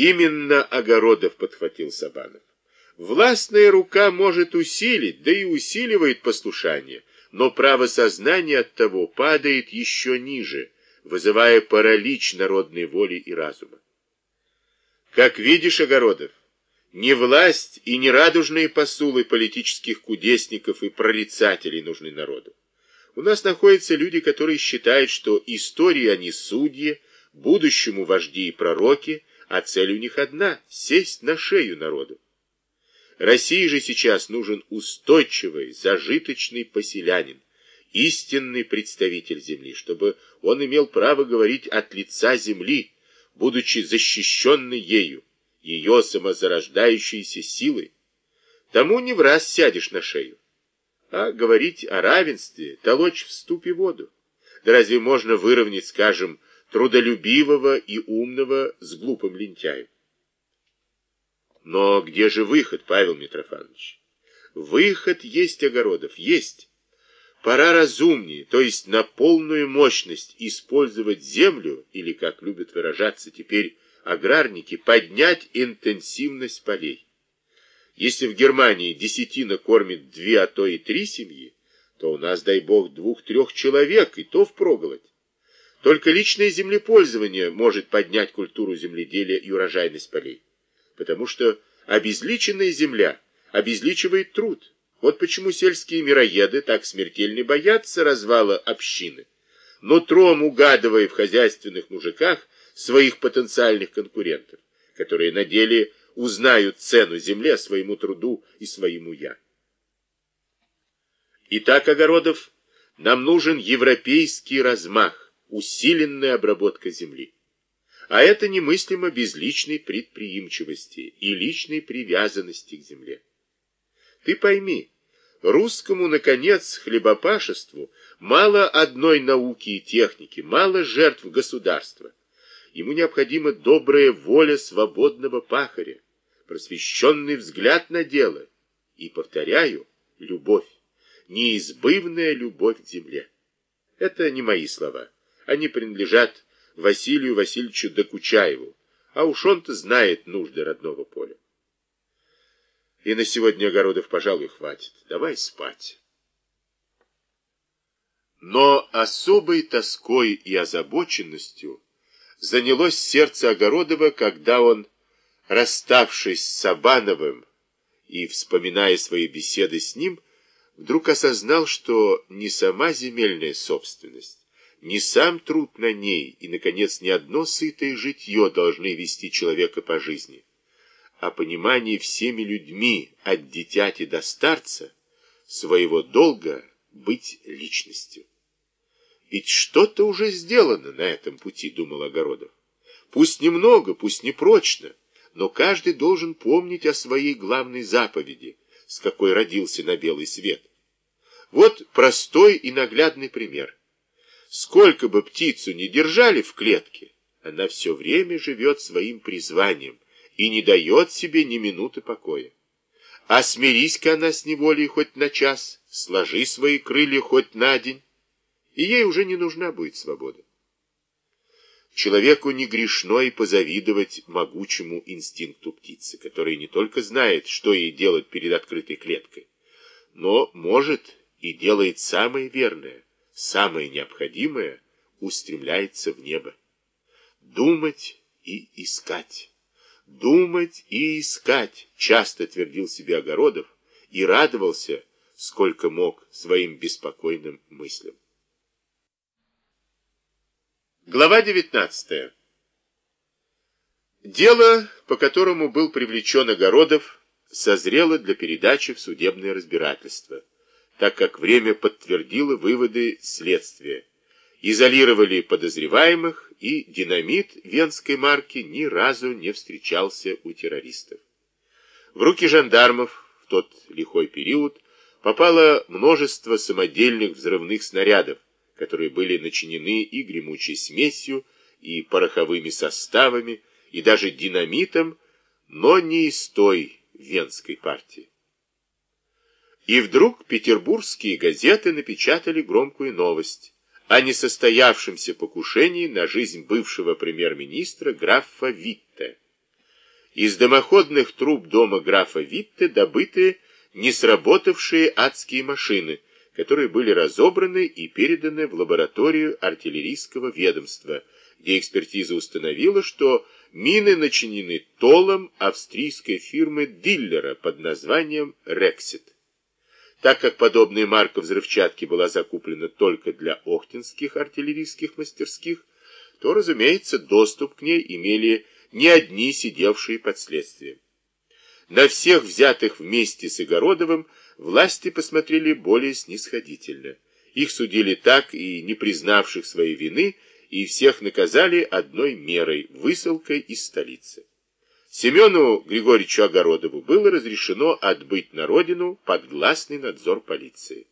Именно Огородов подхватил Сабанов. Властная рука может усилить, да и усиливает послушание, но право сознания от того падает еще ниже, вызывая паралич народной воли и разума. Как видишь, Огородов, не власть и не радужные посулы политических кудесников и прорицателей нужны народу. У нас находятся люди, которые считают, что истории они судьи, будущему вожди и пророки, а цель у них одна — сесть на шею народу. России же сейчас нужен устойчивый, зажиточный поселянин, истинный представитель земли, чтобы он имел право говорить от лица земли, будучи защищенный ею, ее самозарождающейся силой. Тому не в раз сядешь на шею. А говорить о равенстве, толочь в ступе воду. Да разве можно выровнять, скажем, трудолюбивого и умного с глупым лентяем? Но где же выход, Павел Митрофанович? Выход есть, Огородов, есть. Пора разумнее, то есть на полную мощность использовать землю, или, как любят выражаться теперь аграрники, поднять интенсивность полей. Если в Германии десятина кормит две, а то и три семьи, то у нас, дай бог, двух-трех человек, и то впроголодь. Только личное землепользование может поднять культуру земледелия и урожайность полей. Потому что обезличенная земля обезличивает труд. Вот почему сельские мироеды так смертельно боятся развала общины, нутром угадывая в хозяйственных мужиках своих потенциальных конкурентов, которые на деле узнают цену земле, своему труду и своему «я». Итак, Огородов, нам нужен европейский размах, усиленная обработка земли. А это немыслимо без личной предприимчивости и личной привязанности к земле. Ты пойми, русскому, наконец, хлебопашеству мало одной науки и техники, мало жертв государства. Ему необходима добрая воля свободного пахаря, просвещенный взгляд на дело и, повторяю, любовь, неизбывная любовь к земле. Это не мои слова. Они принадлежат Василию Васильевичу Докучаеву, а уж он-то знает нужды родного поля. И на сегодня огородов, пожалуй, хватит. Давай спать. Но особой тоской и озабоченностью занялось сердце Огородова, когда он, расставшись с Сабановым и вспоминая свои беседы с ним, вдруг осознал, что не сама земельная собственность, не сам труд на ней и, наконец, не одно сытое житье должны вести человека по жизни, о понимании всеми людьми от дитяти до старца своего долга быть личностью. Ведь что-то уже сделано на этом пути, думал Огородов. Пусть немного, пусть не прочно, но каждый должен помнить о своей главной заповеди, с какой родился на белый свет. Вот простой и наглядный пример. Сколько бы птицу ни держали в клетке, она все время живет своим призванием, и не дает себе ни минуты покоя. А смирись-ка она с неволей хоть на час, сложи свои крылья хоть на день, и ей уже не нужна будет свобода. Человеку не грешно и позавидовать могучему инстинкту птицы, которая не только знает, что ей делать перед открытой клеткой, но может и делает самое верное, самое необходимое, устремляется в небо. Думать и искать. Думать и искать, часто твердил себе Огородов и радовался, сколько мог, своим беспокойным мыслям. Глава 19. Дело, по которому был привлечен Огородов, созрело для передачи в судебное разбирательство, так как время подтвердило выводы следствия, изолировали подозреваемых и динамит венской марки ни разу не встречался у террористов. В руки жандармов в тот лихой период попало множество самодельных взрывных снарядов, которые были начинены и гремучей смесью, и пороховыми составами, и даже динамитом, но не из той венской партии. И вдруг петербургские газеты напечатали громкую новость о несостоявшемся покушении на жизнь бывшего премьер-министра графа Витте. Из дымоходных труб дома графа Витте добыты не сработавшие адские машины, которые были разобраны и переданы в лабораторию артиллерийского ведомства, где экспертиза установила, что мины начинены толом австрийской фирмы Диллера под названием «Рексит». Так как подобная марка взрывчатки была закуплена только для охтинских артиллерийских мастерских, то, разумеется, доступ к ней имели не одни сидевшие под следствием. На всех взятых вместе с Игородовым власти посмотрели более снисходительно. Их судили так и не признавших своей вины, и всех наказали одной мерой – высылкой из столицы. Семену Григорьевичу Огородову было разрешено отбыть на родину под гласный надзор полиции.